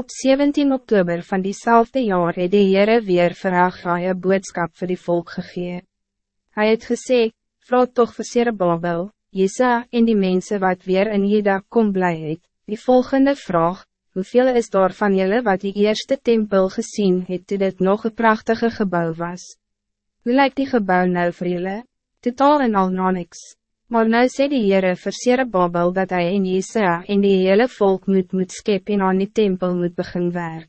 Op 17 oktober van diezelfde jaar het die Heere weer vir Haggai boodskap vir die volk gegee. Hy het gesê, vraag toch vir Serebabel, Jesa en die mensen wat weer in Jeda kom bly het, die volgende vraag, hoeveel is daar van julle wat die eerste tempel gezien het toe dit nog een prachtige gebouw was? Hoe lijkt die gebouw nou vir julle? Totaal en al na niks. Maar nou sê die Heere vir Serebabel dat hij in Jesaja en die hele volk moet moet skep en aan die tempel moet begin werk.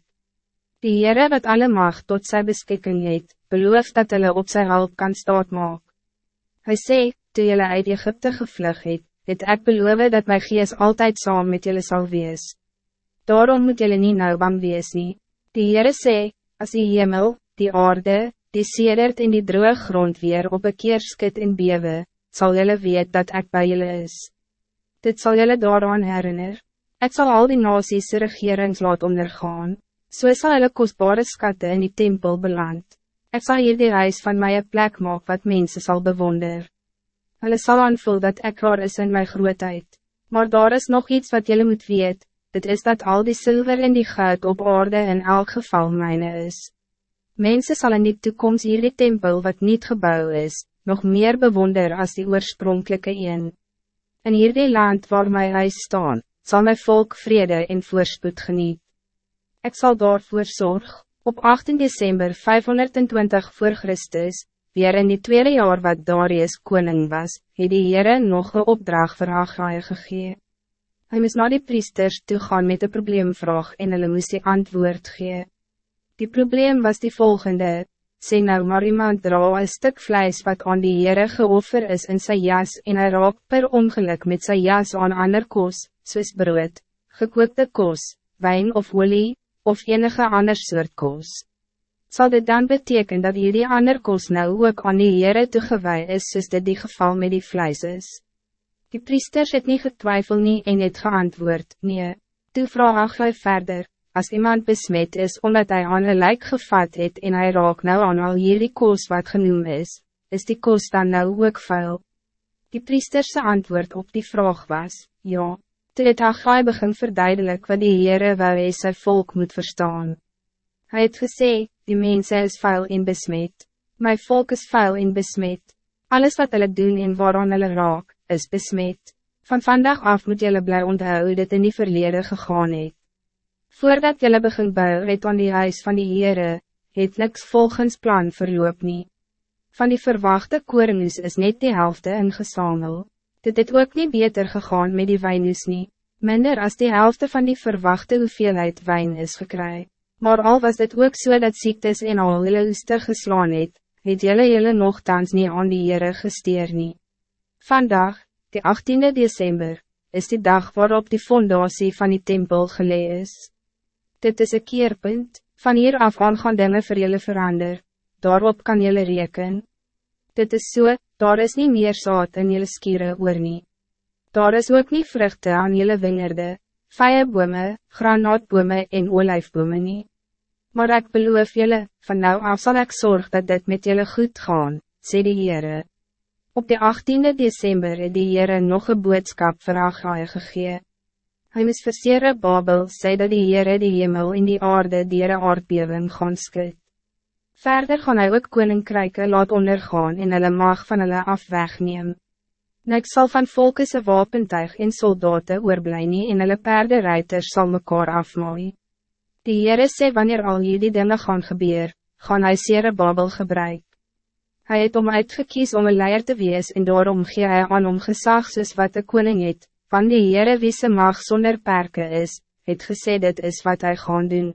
Die Heere wat alle macht tot sy beskikking het, beloof dat hulle op sy hulp kan staat maak. Hy sê, toe julle uit Egypte gevlug het, het ek beloof dat my gees altijd saam met julle sal wees. Daarom moet julle nie nou bang wees nie. Die Heere sê, as die hemel, die aarde, die sedert en die droge grond weer op een keer skit en bewe, zal jullie weet dat ik bij jullie is. Dit zal jullie daaraan herinner. Ik zal al die nasies regerings laat ondergaan. So sal hulle kostbare skatte in die tempel beland. Ik zal hier die huis van mij een plek maak wat mensen zal bewonder. Hulle sal aanvoel dat ik waar is in mijn grootheid. Maar daar is nog iets wat jullie moet weet. Dit is dat al die zilver en die goud op orde in elk geval mijne is. Mensen zal in die toekomst hier die tempel wat niet gebouwd is, nog meer bewonder als die oorspronkelijke een. In hierdie land waar my huis staan, zal mijn volk vrede en voorspoed geniet. Ik zal daarvoor zorg, op 18 december 520 voor Christus, weer in die tweede jaar wat Darius koning was, het die Heere nog een opdracht vir Haggai gegee. Hy moest naar die priesters toe gaan met de probleemvraag en hulle moest die antwoord gee. Die probleem was die volgende, sê nou maar iemand dra een stuk vlijs wat aan die Heere geoffer is in sy jas en hy raak per ongeluk met sy jas aan ander kos, soos brood, gekookte kos, wijn of olie, of enige ander soort kos. Zal dit dan betekenen dat hierdie ander kos nou ook aan die Heere toegewee is soos dit die geval met die vlijs is? Die priesters het niet getwijfeld nie en het geantwoord, nee. Toe vraag hy verder, Als iemand besmet is omdat hij aan een lijk gevat het en hij raak nou aan al hierdie koos wat genoemd is, is die koos dan nou ook vuil? Die priesterse antwoord op die vraag was, ja. Toe het Haggai begin verduidelik wat die Heere wou hy sy volk moet verstaan. Hij het gesê, die mensen is vuil en besmet. My volk is vuil en besmet. Alles wat hulle doen en waaraan hulle raak, is besmet. Van vandaag af moet julle bly onthou dat in die verlede gegaan het. Voordat jullie begin bouwen het aan die huis van die Heere, het niks volgens plan verloop nie. Van die verwachte koornuus is net die helft ingesamel. Dit het ook niet beter gegaan met die wijnuus nie, minder als die helft van die verwachte hoeveelheid wijn is gekry. Maar al was het ook so dat ziektes en al hulle oester geslaan het, het jylle jylle nogthans nie aan die Heere gesteer nie. Vandaag, die 18 december, is die dag waarop die fondatie van die tempel gelee is. Dit is een keerpunt, van hier af aan gaan dinge vir julle verander, daarop kan julle reken. Dit is so, daar is niet meer zaad in julle skiere oor nie. Daar is ook niet vruchten aan julle wingerde, vijenbome, granaatbome en olijfbome nie. Maar ik beloof julle, van nou af zal ik zorgen dat dit met julle goed gaan, sê die Heere. Op de 18e december het die Heere nog een boodskap vir Agai gegee. Hij mis versiere Babel, sê dat die Heere die hemel en die aarde dier een aardbewing gaan skit. Verder gaan hy ook koninkryke laat ondergaan en hulle mag van hulle af wegneem. Niks zal van volkese wapentuig en soldaten oorblij nie en hulle paardenruiters sal mekaar afmaai. Die Heere sê wanneer al hierdie dinge gaan gebeur, gaan hy Sere Babel gebruik. Hij het om uitgekies om een leier te wees en daarom gee hy aan om gezag soos wat de koning het, van die Heere wie se mag zonder perke is, het gesê dit is wat hij gaan doen.